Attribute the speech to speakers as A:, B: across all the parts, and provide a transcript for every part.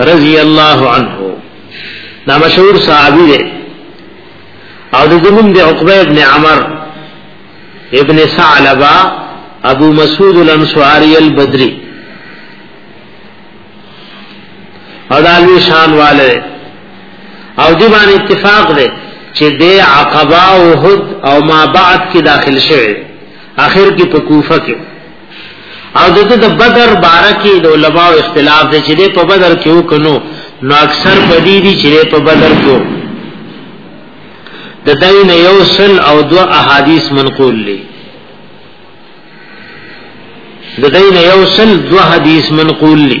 A: رضی الله عنه دا مشهور صحابي دی او د زمون د عقبه ابن عمر ابن ثعلبه ابو مسعود الانصاری البدری او دا لوی شان والے او دی باندې اتفاق دی چې د عقبه او احد او ما بعد کې داخل شوه اخر کې په کوفه کې او دته د بدر بارکی د علماء اختلاف دی چې په بدر کې وکنو نو اکثر بدی دي چې په بدر کې د دین یو سل او دو احادیث منقول لی د دین یو سل دو حدیث منقول لی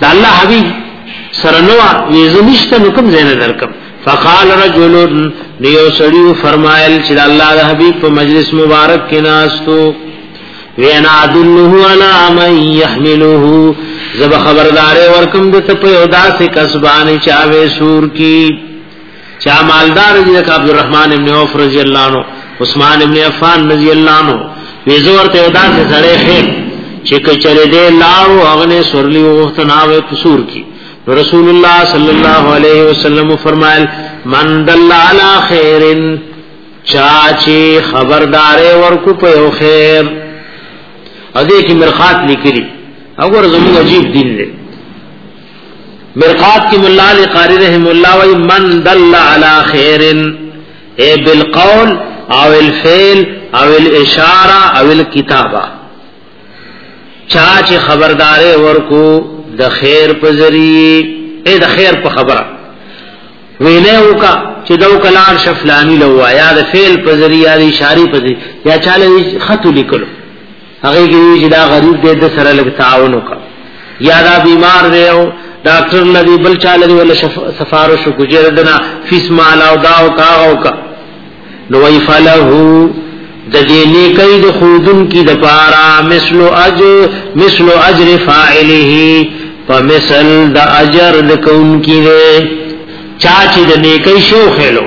A: دا الله حبیب سره نو ویزه نشته نو کوم زینه درکم فقال رجل دیو سړیو فرمایل چې الله د حبیب په مجلس مبارک کې ناستو وینا ادله علی من يحمله زب خبردار ورکم د ته په ادا سے کسبان چاوي سور کی چا مالدار دي د عبد الرحمن ابن عوف رضی الله عنه عثمان ابن عفان رضی الله عنه ویزو ورته دا څه سره خیر چې کچره دې لاو اغنه سورلی وختناوه قصور کی رسول الله صلی الله علیه وسلم فرمایل من دل علی خیر چاچی خبردار ورکو په یو خیر ا دې کې مرخات لیکلي او ور زموږ عجیب دین دی مرقات کی مولا علی قاری رحم الله وای من دل علی خیر اے بالقول او الفعل او الاشاره او الكتابه چا چې خبردارې ورکو د خیر په ذریعہ اے د خیر په خبره ویله وکا چې دو کلار شفلانی لوایا د فعل په ذریعہ د اشاره په ذریعہ یا چاله خط لیکلو هغه کې چې دا غریب دې د سره لګ تعاون وکړ یا دا بیمار دی او ډاکټر لدی بل چا لدی ولا سفارش کو جردنا فیس مال او دا او کا او کا نو وی فله د دې نیکي د خودن کی د پارا مثل اجر مثل اجر فاعله په مثل د اجر د کون کی دی چا چې د نیکي شو خېلو